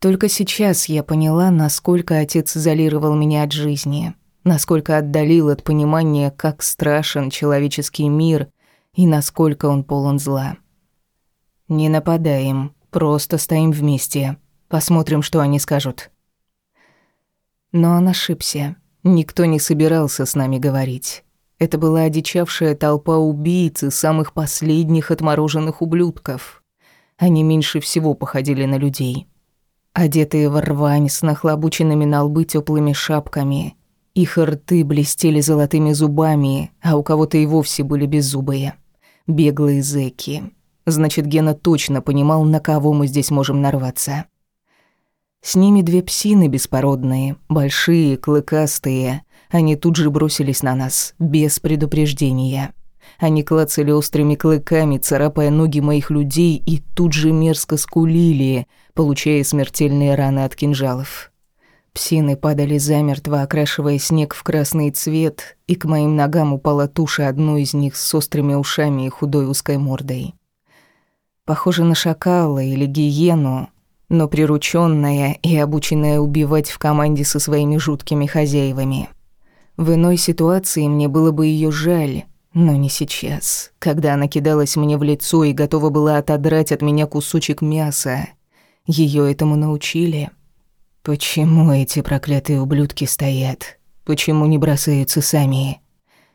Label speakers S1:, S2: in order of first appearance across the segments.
S1: Только сейчас я поняла, насколько отец изолировал меня от жизни, насколько отдалил от понимания, как страшен человеческий мир и насколько он полон зла. «Не нападаем, просто стоим вместе. Посмотрим, что они скажут». Но он ошибся. Никто не собирался с нами говорить. Это была одичавшая толпа убийц и самых последних отмороженных ублюдков. Они меньше всего походили на людей. Одетые в рвань с нахлобученными на лбы теплыми шапками. Их рты блестели золотыми зубами, а у кого-то и вовсе были беззубые. Беглые зэки. Значит, Гена точно понимал, на кого мы здесь можем нарваться. С ними две псины беспородные, большие, клыкастые. Они тут же бросились на нас, без предупреждения. Они клацали острыми клыками, царапая ноги моих людей, и тут же мерзко скулили, получая смертельные раны от кинжалов. Псины падали замертво, окрашивая снег в красный цвет, и к моим ногам упала туша одной из них с острыми ушами и худой узкой мордой. Похоже на шакала или гиену, но приручённая и обученная убивать в команде со своими жуткими хозяевами. В иной ситуации мне было бы её жаль, но не сейчас, когда она кидалась мне в лицо и готова была отодрать от меня кусочек мяса. Её этому научили. Почему эти проклятые ублюдки стоят? Почему не бросаются сами?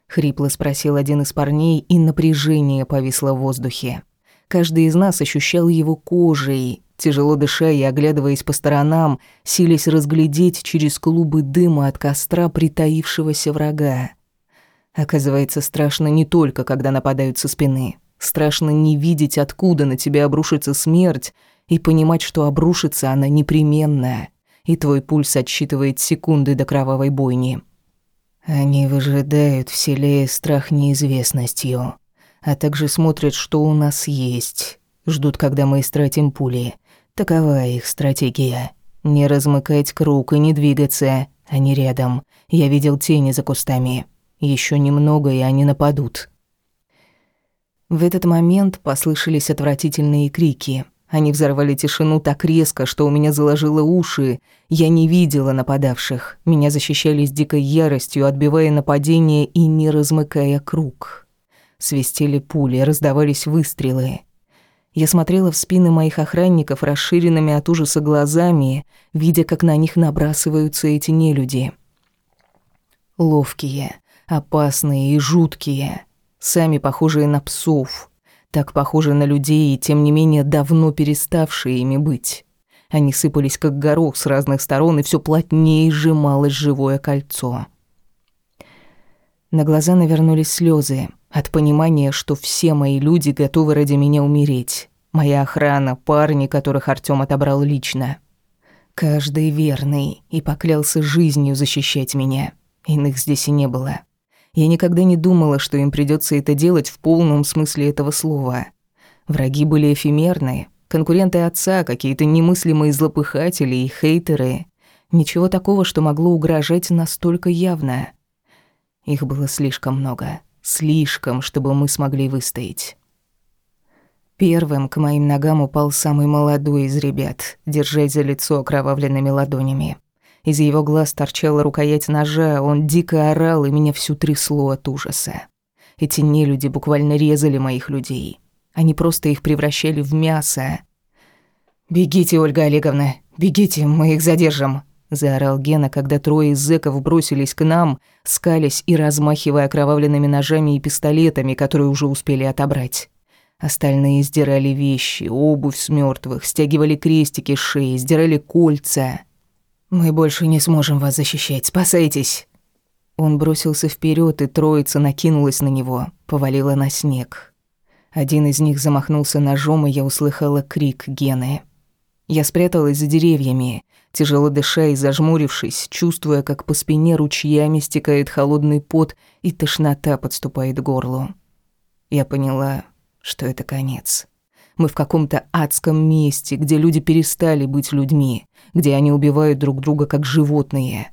S1: Хрипло спросил один из парней, и напряжение повисло в воздухе. Каждый из нас ощущал его кожей, тяжело дыша и оглядываясь по сторонам, силясь разглядеть через клубы дыма от костра притаившегося врага. Оказывается, страшно не только, когда нападают со спины. Страшно не видеть, откуда на тебя обрушится смерть, и понимать, что обрушится она непременная, и твой пульс отсчитывает секунды до кровавой бойни. Они выжидают, вселяя страх неизвестностью, а также смотрят, что у нас есть. Ждут, когда мы истратим пули, Такова их стратегия. Не размыкать круг и не двигаться. Они рядом. Я видел тени за кустами. Еще немного, и они нападут. В этот момент послышались отвратительные крики. Они взорвали тишину так резко, что у меня заложило уши. Я не видела нападавших. Меня защищали с дикой яростью, отбивая нападение и не размыкая круг. Свистели пули, раздавались выстрелы. Я смотрела в спины моих охранников расширенными от ужаса глазами, видя, как на них набрасываются эти нелюди. Ловкие, опасные и жуткие, сами похожие на псов, так похожи на людей и тем не менее давно переставшие ими быть. Они сыпались как горох с разных сторон, и все плотнее сжималось живое кольцо. На глаза навернулись слезы от понимания, что все мои люди готовы ради меня умереть. Моя охрана, парни, которых Артём отобрал лично. Каждый верный и поклялся жизнью защищать меня. Иных здесь и не было. Я никогда не думала, что им придётся это делать в полном смысле этого слова. Враги были эфемерны, конкуренты отца, какие-то немыслимые злопыхатели и хейтеры. Ничего такого, что могло угрожать настолько явно. Их было слишком много. Слишком, чтобы мы смогли выстоять. Первым к моим ногам упал самый молодой из ребят, держась за лицо окровавленными ладонями. Из его глаз торчала рукоять ножа, он дико орал, и меня всю трясло от ужаса. Эти нелюди буквально резали моих людей. Они просто их превращали в мясо. «Бегите, Ольга Олеговна, бегите, мы их задержим», — заорал Гена, когда трое из зэков бросились к нам, скались и размахивая окровавленными ножами и пистолетами, которые уже успели отобрать. Остальные сдирали вещи, обувь с мертвых, стягивали крестики с шеи, сдирали кольца. «Мы больше не сможем вас защищать, спасайтесь!» Он бросился вперед, и троица накинулась на него, повалила на снег. Один из них замахнулся ножом, и я услыхала крик Гены. Я спряталась за деревьями, тяжело дыша и зажмурившись, чувствуя, как по спине ручьями стекает холодный пот и тошнота подступает к горлу. Я поняла, что это конец. Мы в каком-то адском месте, где люди перестали быть людьми, где они убивают друг друга как животные.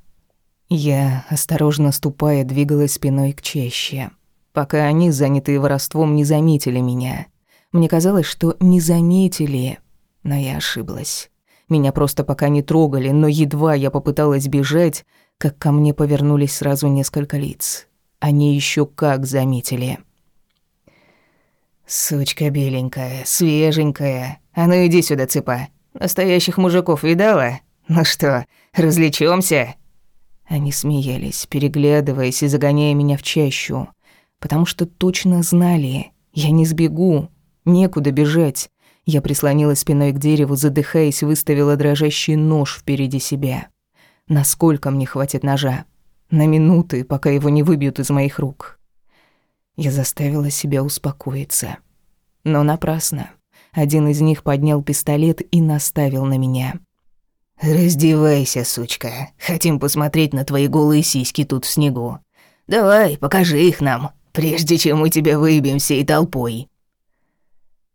S1: Я, осторожно ступая, двигалась спиной к чаще, пока они, занятые воровством, не заметили меня. Мне казалось, что не заметили, но я ошиблась. Меня просто пока не трогали, но едва я попыталась бежать, как ко мне повернулись сразу несколько лиц. Они еще как заметили. «Сучка беленькая, свеженькая. А ну иди сюда, цыпа. Настоящих мужиков видала? Ну что, развлечёмся?» Они смеялись, переглядываясь и загоняя меня в чащу, потому что точно знали, я не сбегу, некуда бежать. Я прислонилась спиной к дереву, задыхаясь, выставила дрожащий нож впереди себя. Насколько мне хватит ножа? На минуты, пока его не выбьют из моих рук. Я заставила себя успокоиться. Но напрасно. Один из них поднял пистолет и наставил на меня. «Раздевайся, сучка. Хотим посмотреть на твои голые сиськи тут в снегу. Давай, покажи их нам, прежде чем мы тебя выбьем всей толпой».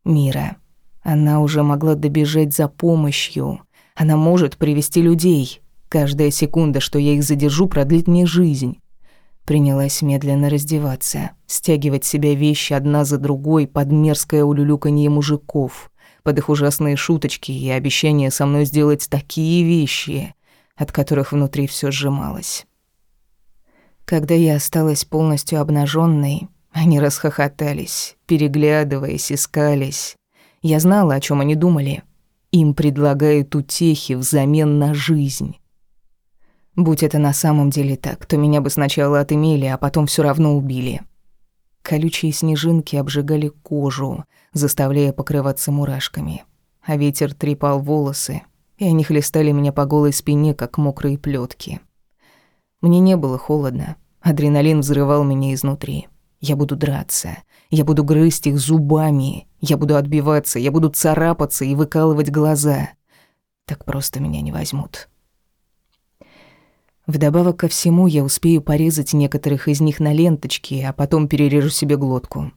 S1: Мира. Она уже могла добежать за помощью. Она может привести людей. Каждая секунда, что я их задержу, продлит мне жизнь. Принялась медленно раздеваться, стягивать себя вещи одна за другой под мерзкое улюлюканье мужиков, под их ужасные шуточки и обещание со мной сделать такие вещи, от которых внутри все сжималось. Когда я осталась полностью обнаженной, они расхохотались, переглядываясь, искались. Я знала, о чем они думали. Им предлагают утехи взамен на жизнь. Будь это на самом деле так, то меня бы сначала отымели, а потом все равно убили. Колючие снежинки обжигали кожу, заставляя покрываться мурашками. А ветер трепал волосы, и они хлестали меня по голой спине, как мокрые плетки. Мне не было холодно. Адреналин взрывал меня изнутри. Я буду драться. Я буду грызть их зубами. Я буду отбиваться. Я буду царапаться и выкалывать глаза. Так просто меня не возьмут. Вдобавок ко всему, я успею порезать некоторых из них на ленточки, а потом перережу себе глотку.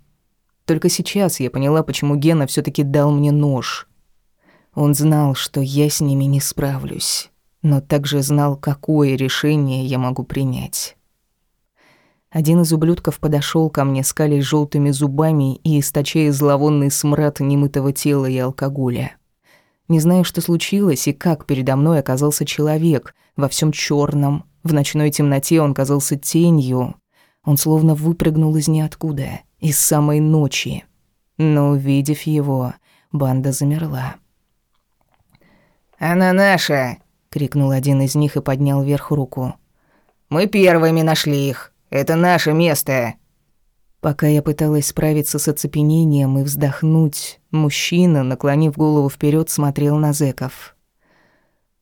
S1: Только сейчас я поняла, почему Гена все таки дал мне нож. Он знал, что я с ними не справлюсь, но также знал, какое решение я могу принять. Один из ублюдков подошел ко мне, скалясь желтыми зубами и источая зловонный смрад немытого тела и алкоголя. Не знаю, что случилось и как передо мной оказался человек во всем черном. В ночной темноте он казался тенью. Он словно выпрыгнул из ниоткуда, из самой ночи. Но, увидев его, банда замерла.
S2: «Она наша!» — крикнул один из них и поднял вверх руку. «Мы первыми нашли их. Это наше место!»
S1: Пока я пыталась справиться с оцепенением и вздохнуть, мужчина, наклонив голову вперед, смотрел на зэков.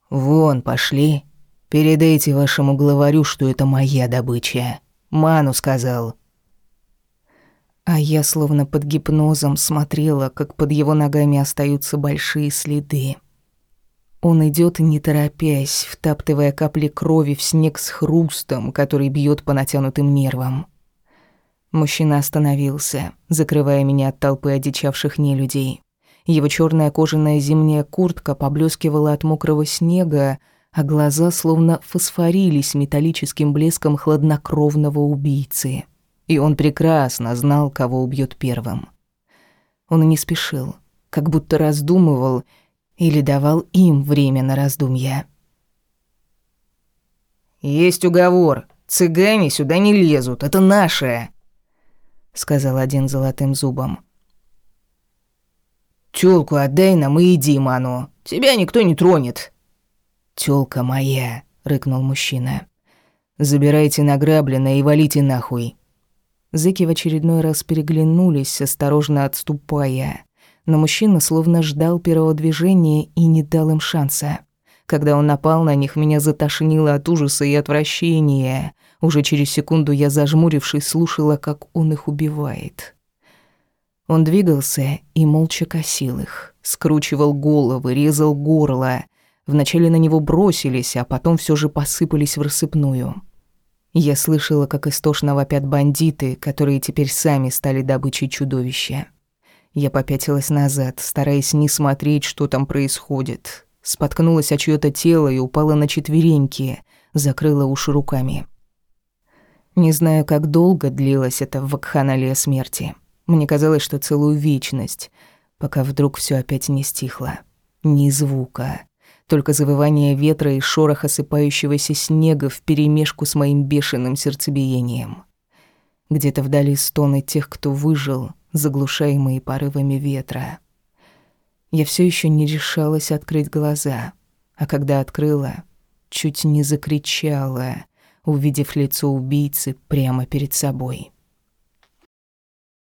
S1: «Вон, пошли. Передайте вашему главарю, что это моя добыча. Ману сказал». А я словно под гипнозом смотрела, как под его ногами остаются большие следы. Он идет не торопясь, втаптывая капли крови в снег с хрустом, который бьет по натянутым нервам. Мужчина остановился, закрывая меня от толпы одичавших нелюдей. Его черная кожаная зимняя куртка поблескивала от мокрого снега, а глаза словно фосфорились металлическим блеском хладнокровного убийцы. И он прекрасно знал, кого убьет первым. Он не спешил, как будто раздумывал или давал им время на раздумья.
S2: «Есть уговор. Цыгане сюда не лезут, это наше», сказал один золотым зубом. Тёлку отдай нам и иди, Ману. Тебя никто не тронет.
S1: Тёлка моя, рыкнул мужчина. Забирайте награбленное и валите нахуй. Зыки в очередной раз переглянулись, осторожно отступая. Но мужчина словно ждал первого движения и не дал им шанса. Когда он напал на них, меня затошнило от ужаса и отвращения. Уже через секунду я, зажмурившись, слушала, как он их убивает. Он двигался и молча косил их, скручивал головы, резал горло. Вначале на него бросились, а потом все же посыпались в рассыпную. Я слышала, как истошно вопят бандиты, которые теперь сами стали добычей чудовища. Я попятилась назад, стараясь не смотреть, что там происходит. Споткнулась о чьё-то тело и упала на четвереньки, закрыла уши руками. Не знаю, как долго длилась эта вакханалия смерти. Мне казалось, что целую вечность, пока вдруг все опять не стихло. Ни звука. Только завывание ветра и шорох осыпающегося снега вперемешку с моим бешеным сердцебиением. Где-то вдали стоны тех, кто выжил, заглушаемые порывами ветра. Я все еще не решалась открыть глаза, а когда открыла, чуть не закричала, увидев лицо убийцы прямо перед собой.